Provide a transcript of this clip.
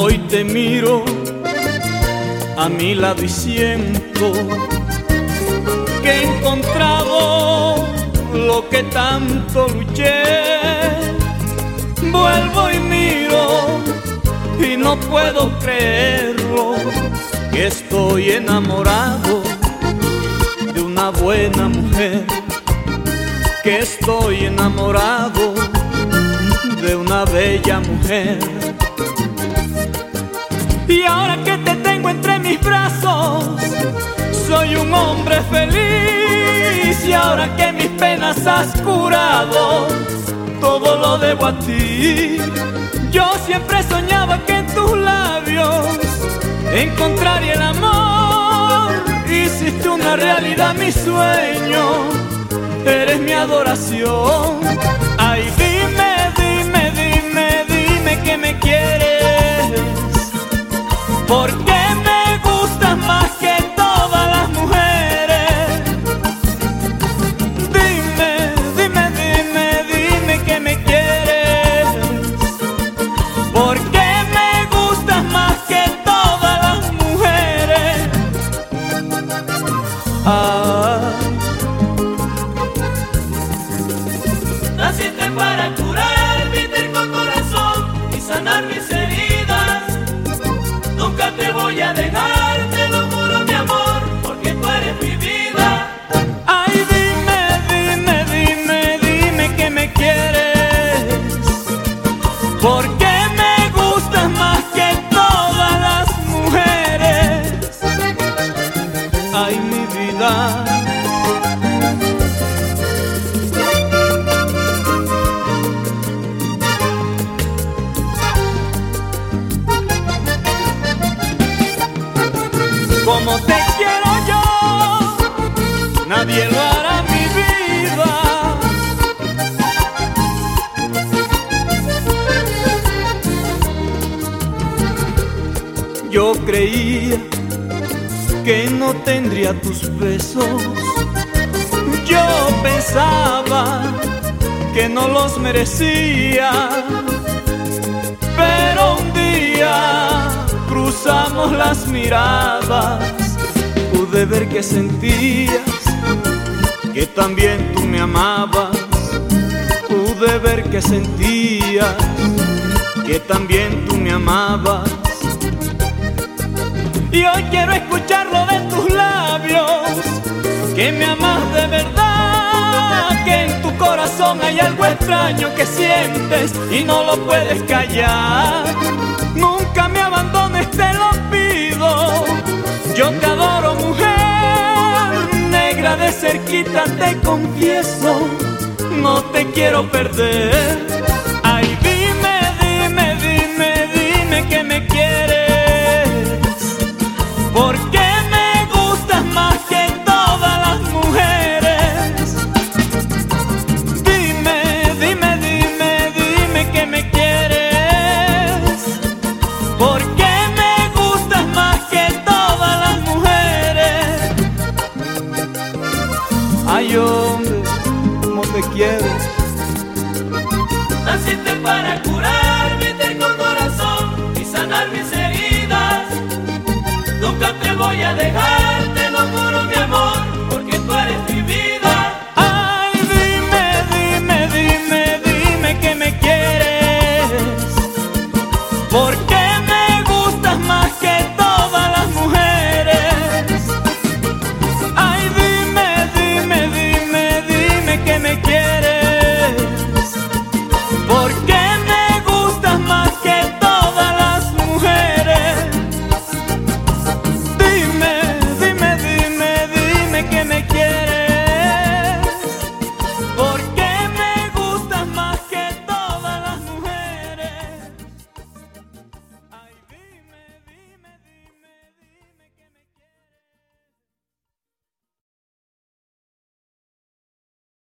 Hoy te miro a mi lado y siento que he encontrado lo que tanto luché. Vuelvo y miro y no puedo creerlo, que estoy enamorado de una buena mujer, que estoy enamorado de una bella mujer. Y ahora que te tengo entre mis brazos, soy un hombre feliz. Y ahora que mis penas has curado, todo lo debo a ti. Yo siempre soñaba que en tus labios encontraría el amor. Hiciste una realidad mi sueño, eres mi adoración. Ay, dime, dime, dime, dime que me quieres. Porque me gustas más que todas las mujeres. Dime, dime, dime, dime que me quieres. Porque me gustas más que todas las mujeres. Ah. Naciste para curar mi terco corazón y sanar mis voy a dejar, te lo juro mi amor, porque tú eres mi vida. Ay, dime, dime, dime, dime que me quieres. Porque me gustas más que todas las mujeres. Ay, mi vida. Hará mi vida. Yo creía que no tendría tus besos. Yo pensaba que no los merecía. Pero un día cruzamos las miradas, pude ver que sentías, que también tú me amabas, pude ver que sentías, que también tú me amabas. Y hoy quiero escucharlo de tus labios, que me amas de verdad, que en tu corazón hay algo extraño que sientes y no lo puedes callar. Nunca me abandones, te lo pido. Yo te adoro, cerquita, te confieso, no te quiero perder. Para curar mi terco corazón y sanar mis heridas. Nunca te voy a dejar.